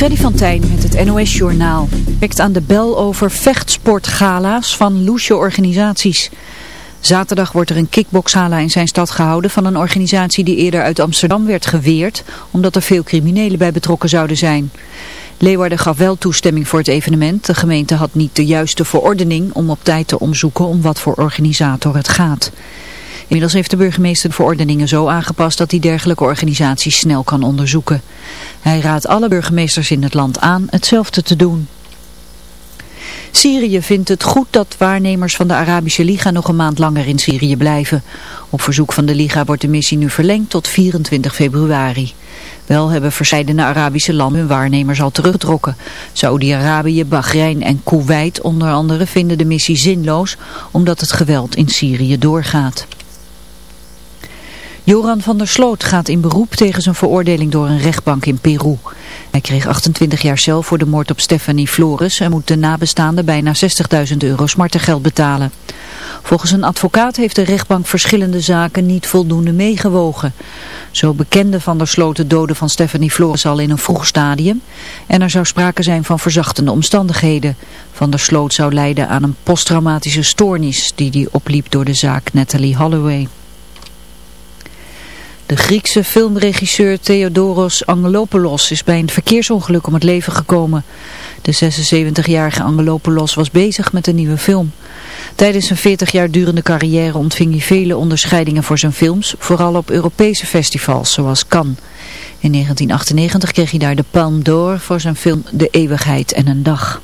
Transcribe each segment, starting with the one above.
Freddy van Tijn met het NOS Journaal. Werkt aan de bel over vechtsportgala's van loesje organisaties. Zaterdag wordt er een kickboxgala in zijn stad gehouden van een organisatie die eerder uit Amsterdam werd geweerd, omdat er veel criminelen bij betrokken zouden zijn. Leeuwarden gaf wel toestemming voor het evenement. De gemeente had niet de juiste verordening om op tijd te onderzoeken om wat voor organisator het gaat. Inmiddels heeft de burgemeester de verordeningen zo aangepast dat hij dergelijke organisaties snel kan onderzoeken. Hij raadt alle burgemeesters in het land aan hetzelfde te doen. Syrië vindt het goed dat waarnemers van de Arabische Liga nog een maand langer in Syrië blijven. Op verzoek van de Liga wordt de missie nu verlengd tot 24 februari. Wel hebben verscheidene Arabische landen hun waarnemers al teruggetrokken. Saudi-Arabië, Bahrein en Kuwait onder andere vinden de missie zinloos omdat het geweld in Syrië doorgaat. Joran van der Sloot gaat in beroep tegen zijn veroordeling door een rechtbank in Peru. Hij kreeg 28 jaar cel voor de moord op Stephanie Flores en moet de nabestaanden bijna 60.000 euro smartengeld betalen. Volgens een advocaat heeft de rechtbank verschillende zaken niet voldoende meegewogen. Zo bekende Van der Sloot de doden van Stephanie Flores al in een vroeg stadium en er zou sprake zijn van verzachtende omstandigheden. Van der Sloot zou lijden aan een posttraumatische stoornis die hij opliep door de zaak Natalie Holloway. De Griekse filmregisseur Theodoros Angelopoulos is bij een verkeersongeluk om het leven gekomen. De 76-jarige Angelopoulos was bezig met een nieuwe film. Tijdens zijn 40 jaar durende carrière ontving hij vele onderscheidingen voor zijn films, vooral op Europese festivals zoals Cannes. In 1998 kreeg hij daar de Palme d'Or voor zijn film De Eeuwigheid en een Dag.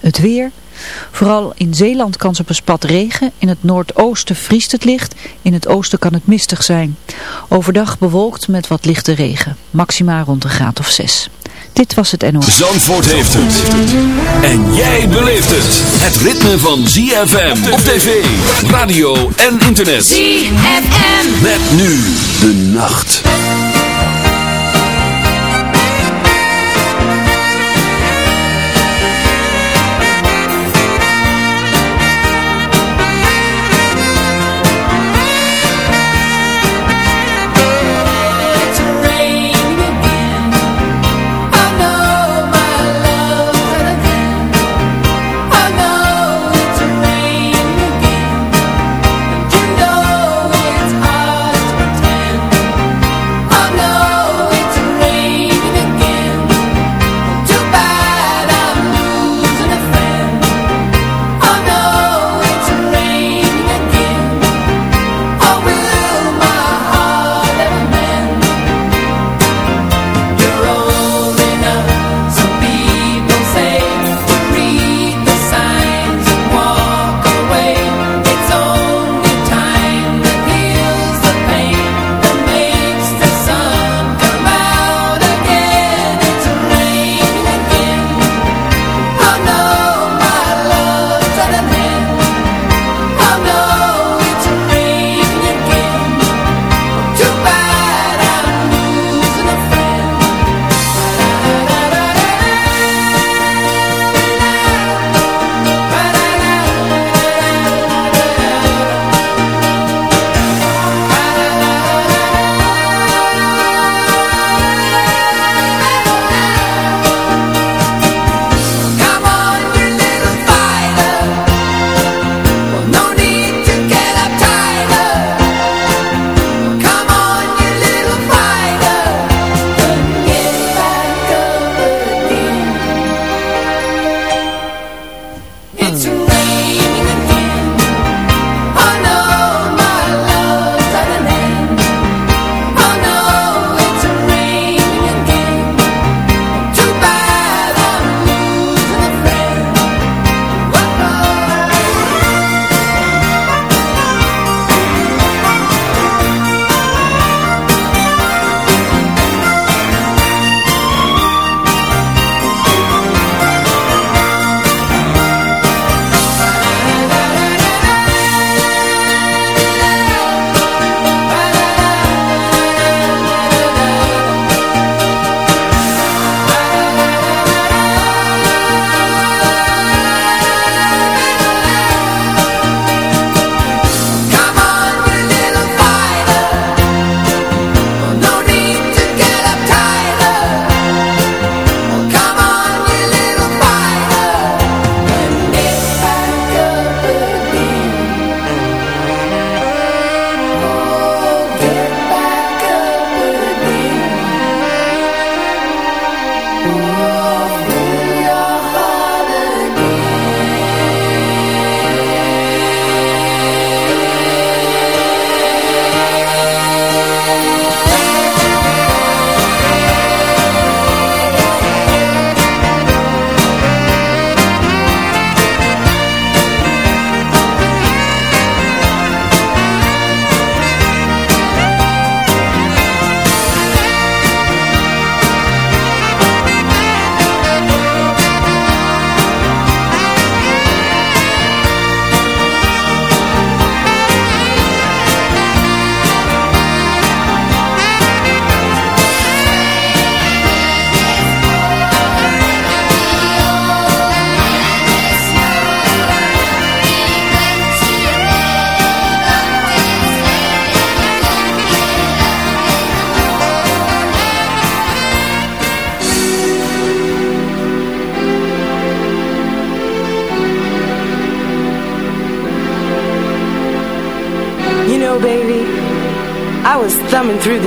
Het weer... Vooral in Zeeland kan ze op een spat regen. In het noordoosten vriest het licht. In het oosten kan het mistig zijn. Overdag bewolkt met wat lichte regen. Maxima rond een graad of 6. Dit was het NOS. Zandvoort heeft het. En jij beleeft het. Het ritme van ZFM op tv, radio en internet. ZFM. Met nu de nacht.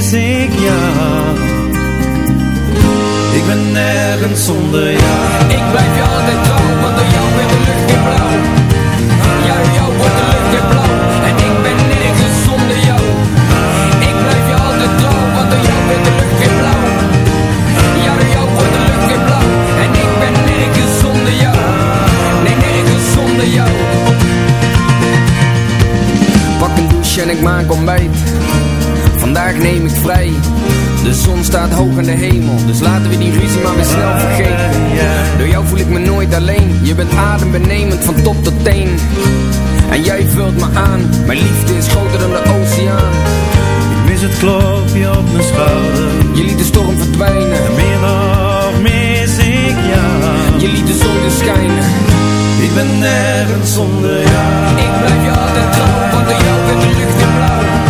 mis ik. Ik ben nergens zonder jou. Ik blijf je altijd trouw, want door jou wordt de lucht weer blauw. Ja, door jou wordt de lucht weer blauw. En ik ben nergens zonder jou. Ik blijf je altijd trouw, want door jou wordt de lucht weer blauw. Ja, door jou wordt de lucht weer blauw. En ik ben nergens zonder jou. Nee, nergens zonder jou. Pak een douche en ik maak ontbijt. Vandaag neem ik vrij. De zon staat hoog in de hemel, dus laten we die ruzie maar weer snel vergeten. Door jou voel ik me nooit alleen, je bent adembenemend van top tot teen. En jij vult me aan, mijn liefde is groter dan de oceaan. Ik mis het klopje op mijn schouder. Je liet de storm verdwijnen. En meer nog mis ik jou. Je liet de zon weer schijnen. Ik ben nergens zonder jou. Ik blijf je altijd trouw, want door jou werd de lucht weer blauw.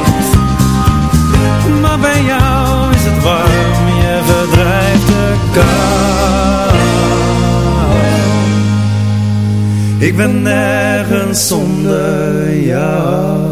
Ben nergens zonder jou.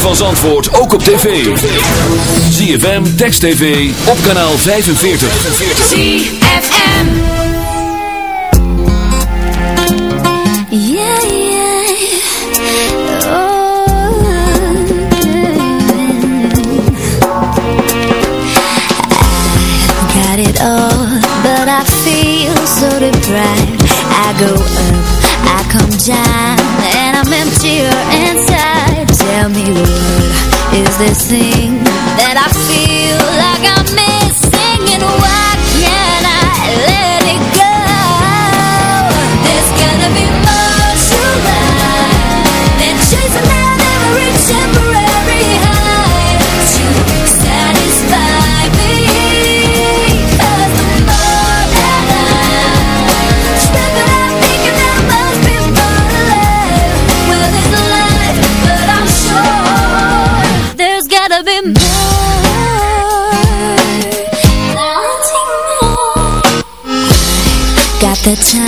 Van Zandvoort ook op tv. ZFM, Text TV, op kanaal 45. ZFM Yeah, yeah. Oh I got it all, but I feel so deprived I go up, I come down And I'm emptier inside Tell me what is this thing that I feel like I'm missing and why can't I let it go? There's gotta be more to life than chasing down every the time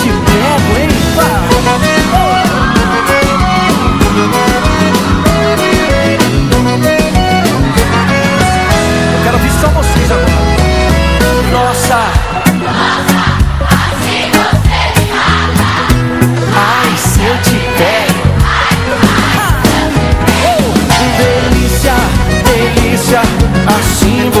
te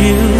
ritme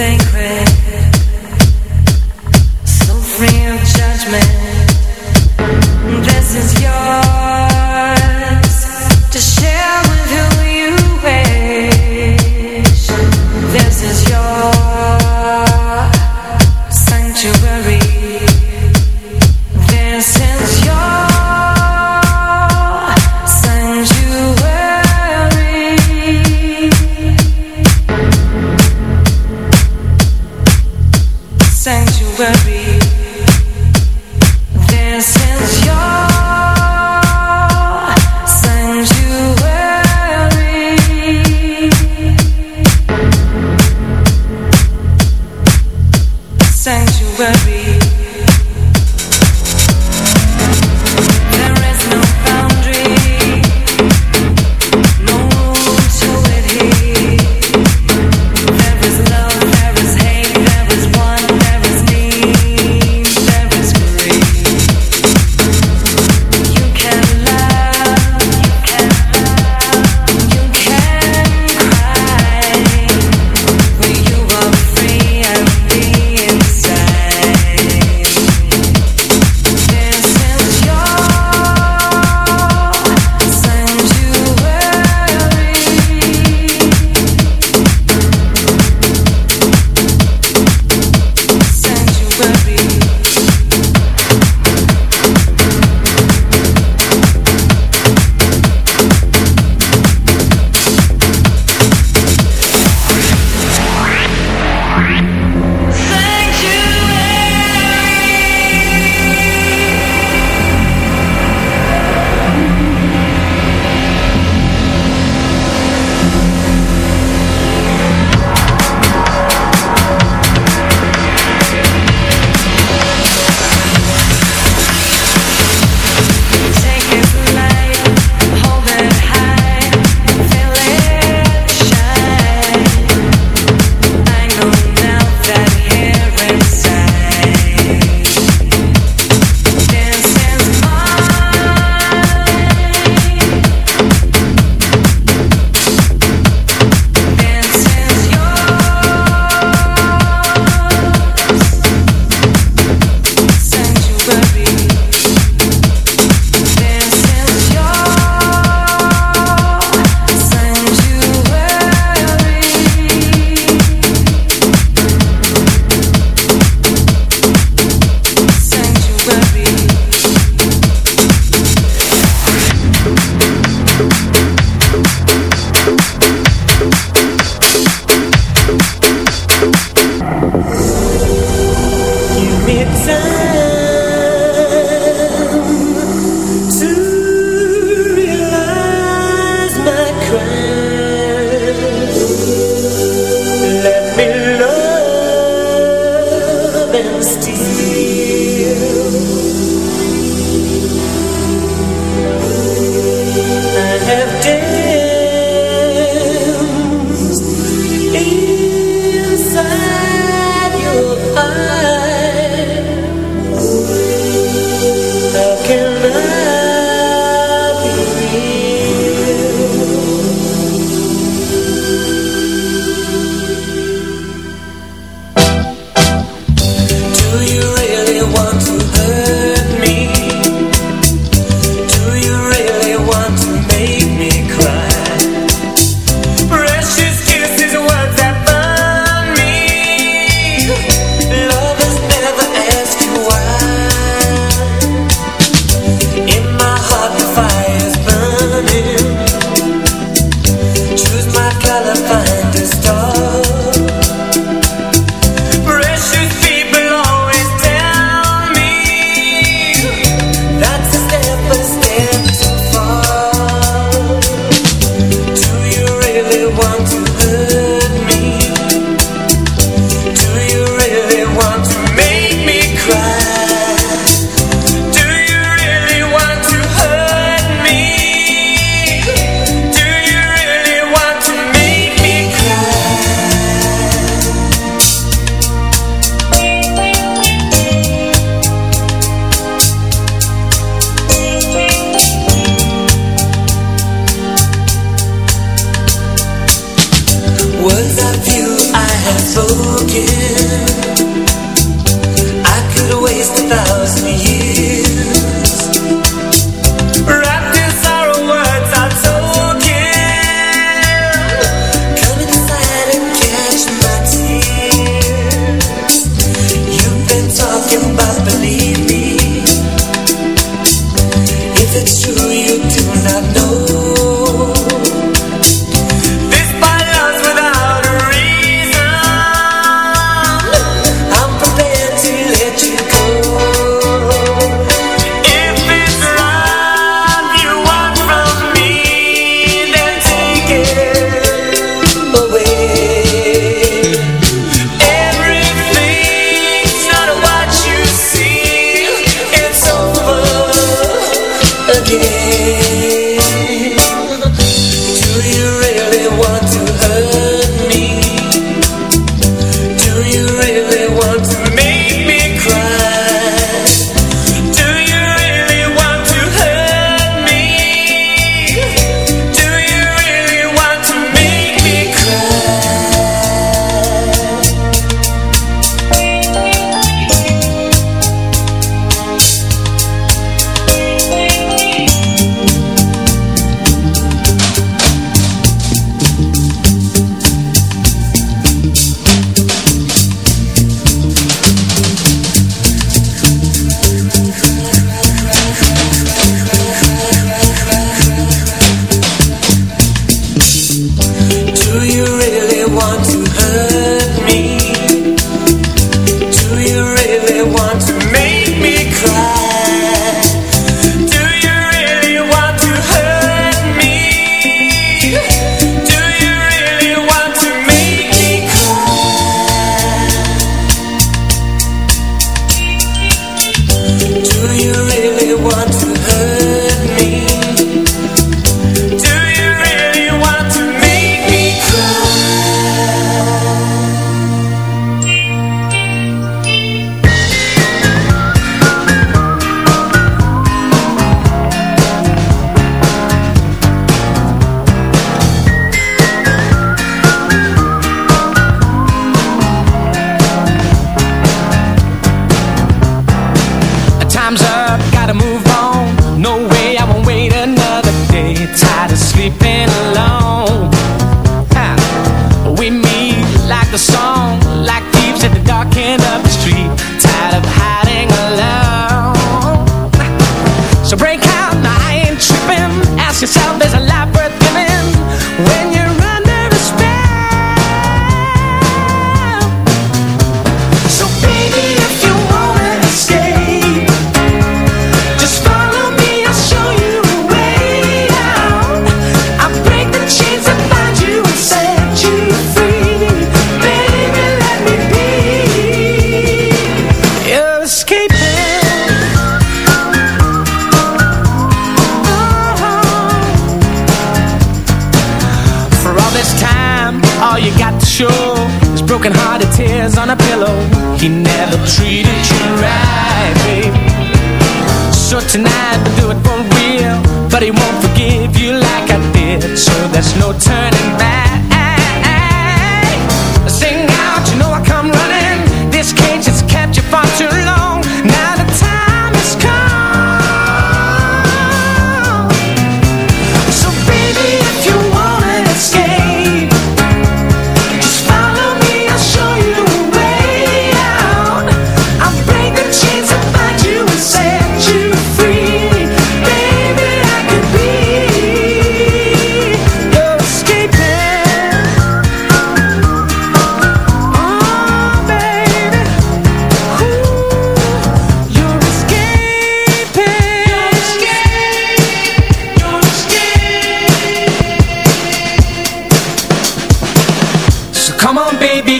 sacred.